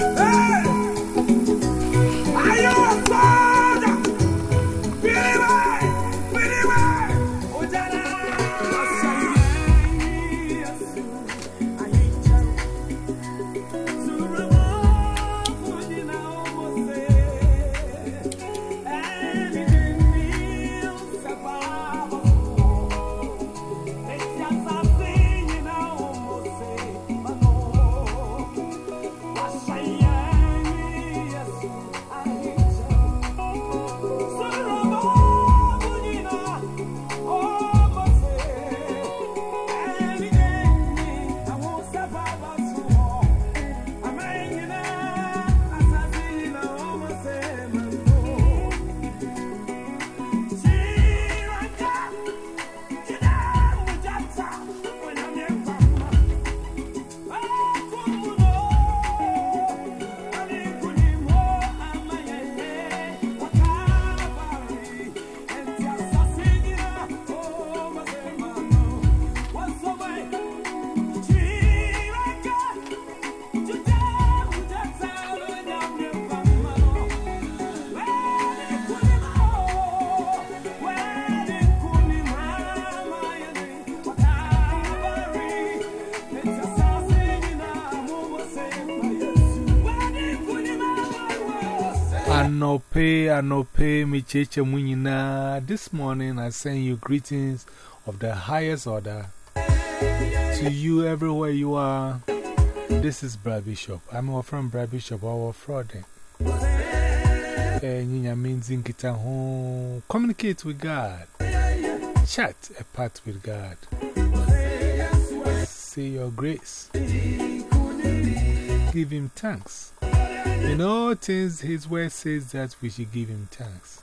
Hey! Anope, Anope, Micheche Munina. This morning I send you greetings of the highest order to you everywhere you are. This is Bra Bishop. I'm your friend Bra Bishop, our fraud. Eh, Home. Communicate with God, chat a part with God. Say your grace, give Him thanks. In all things, His word says that we should give Him thanks.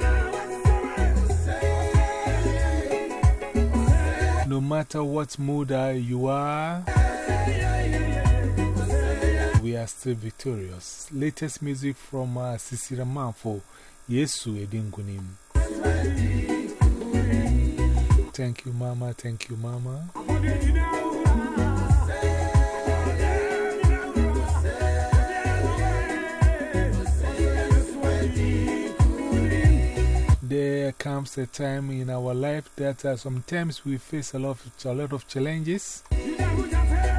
No matter what mood you are, we are still victorious. Latest music from uh, Sisira Manfo, Yesu Edingunim. Thank you, Mama. Thank you, Mama. There comes a time in our life that uh, sometimes we face a lot, of, a lot of challenges.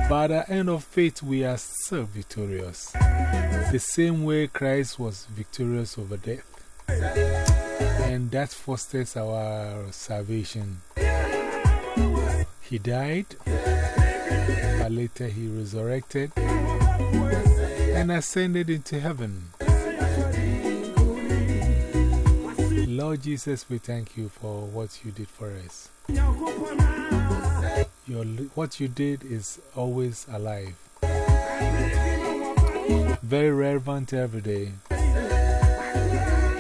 But at the end of faith, we are still victorious. The same way Christ was victorious over death. And that fosters our salvation. He died, but later he resurrected and ascended into heaven. Lord Jesus, we thank you for what you did for us. Your, what you did is always alive, very relevant every day.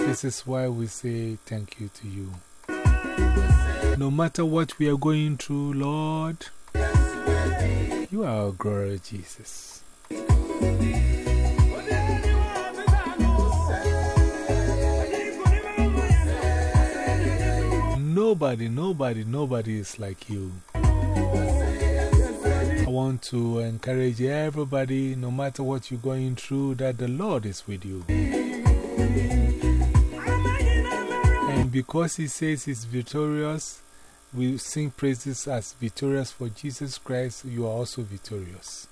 This is why we say thank you to you. No matter what we are going through, Lord, you are our glory, Jesus. Nobody, nobody, nobody is like you. I want to encourage everybody, no matter what you're going through, that the Lord is with you. And because He says He's victorious, we sing praises as victorious for Jesus Christ, you are also victorious.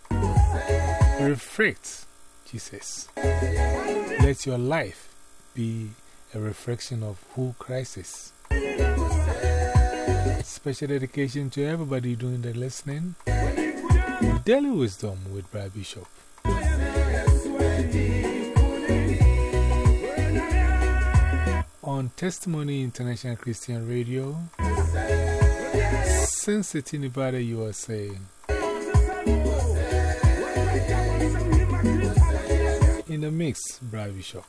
Reflect Jesus. Let your life be a reflection of who Christ is. Special dedication to everybody doing the listening. Daily Wisdom with Bra Bishop. On Testimony International Christian Radio, Sin City, Nevada, USA. In the mix, Bra Bishop.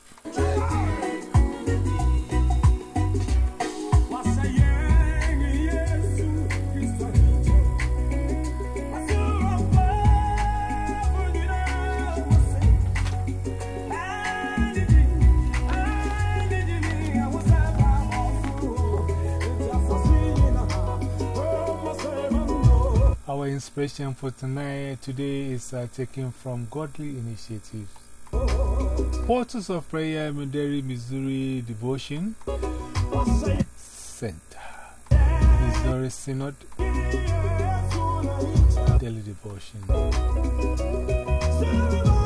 Inspiration for tonight, today is uh, taken from Godly Initiatives. Portals of Prayer, Missouri, Missouri Devotion Center, Missouri Synod Daily Devotion.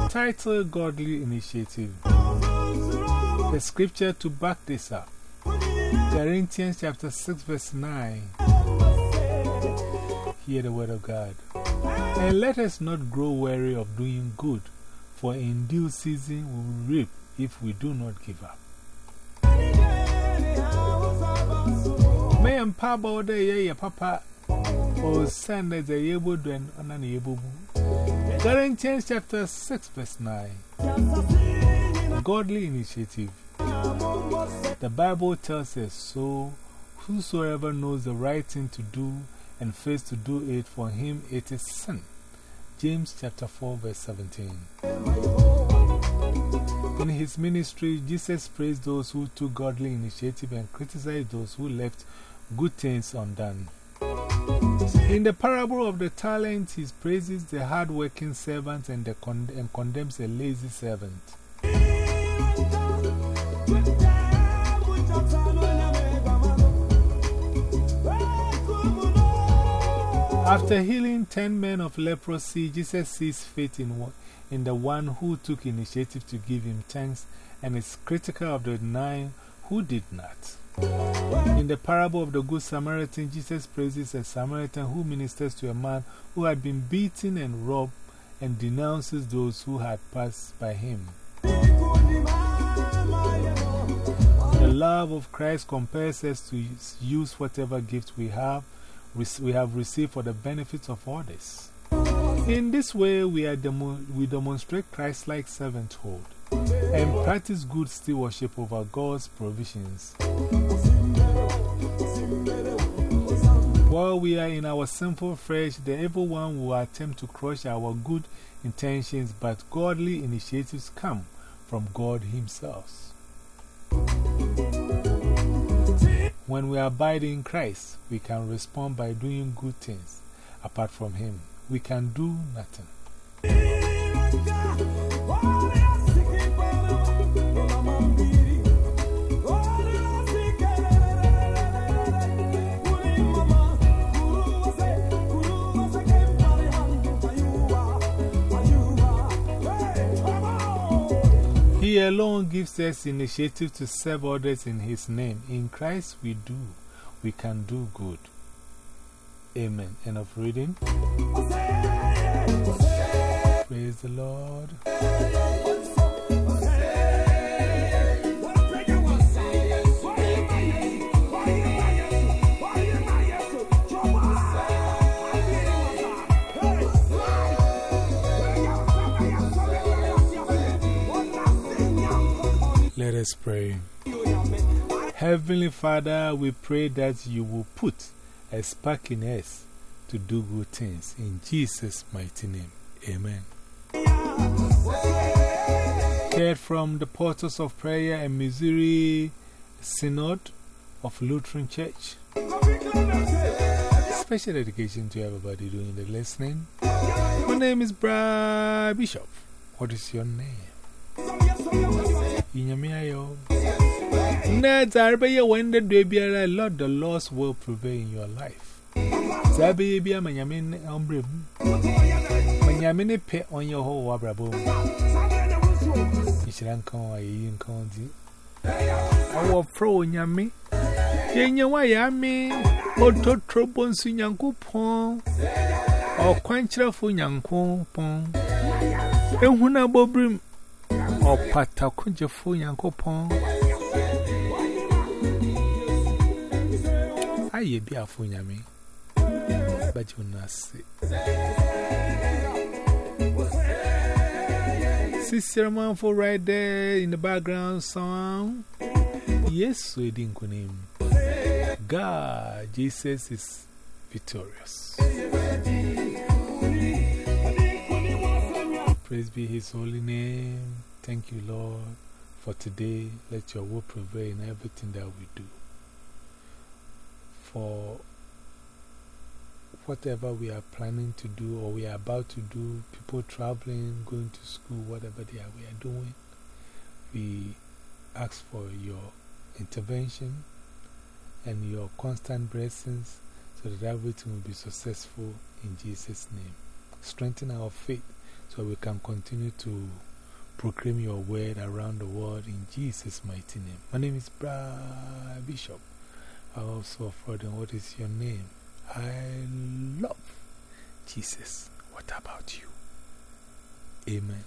Title Godly Initiative. The scripture to back this up Corinthians chapter 6, verse 9. Hear the word of God. And let us not grow weary of doing good, for in due season we will reap if we do not give up. May and Papa, day, Papa, or send as a yebo and an yebo. Corinthians chapter 6, verse 9. Godly initiative. The Bible tells us so. Whosoever knows the right thing to do and fails to do it, for him it is sin. James chapter 4, verse 17. In his ministry, Jesus praised those who took godly initiative and criticized those who left good things undone. In the parable of the talents, he praises the hard-working servant and, con and condemns a lazy servant. After healing ten men of leprosy, Jesus sees faith in, in the one who took initiative to give him thanks and is critical of the nine who did not. In the parable of the Good Samaritan, Jesus praises a Samaritan who ministers to a man who had been beaten and robbed and denounces those who had passed by him. The love of Christ compels us to use whatever gift we have we have received for the benefit of others. In this way, we, are demo we demonstrate Christ like servanthood and practice good stewardship over God's provisions. While we are in our sinful flesh, the evil one will attempt to crush our good intentions, but godly initiatives come from God Himself. When we abide in Christ, we can respond by doing good things. Apart from Him, we can do nothing. Alone gives us initiative to serve others in His name. In Christ, we do. We can do good. Amen. End of reading. Praise the Lord. Let us pray. Heavenly Father, we pray that you will put a spark in us to do good things. In Jesus' mighty name, Amen. Heard from the Portals of Prayer and Missouri Synod of Lutheran Church. Special dedication to everybody doing the listening. My name is Bra Bishop. What is your name? Inyamiayo. Neds are by when the baby, Lord, the loss will prevail in your life. Sabi be a manyamin umbrib. Manyamini pet on your whole wabrabo. Ishiranko, I in county. Our pro nyami. Yenya wayami. Oto trouble in Yanko pon. Or quencher for Yanko pon. And when I bobrim. Or patakunja for Yanko pon. Be a funyami, but you not. Sister Manful right there in the background song. Yes, we didn't name. God, Jesus is victorious. Praise be His holy name. Thank you, Lord, for today. Let your will prevail in everything that we do. For whatever we are planning to do or we are about to do, people traveling, going to school, whatever they are, we are doing. we ask for your intervention and your constant blessings so that everything will be successful in Jesus' name. Strengthen our faith so we can continue to proclaim your word around the world in Jesus' mighty name. My name is Bra Bishop. I also afford what is your name? I love Jesus. What about you? Amen.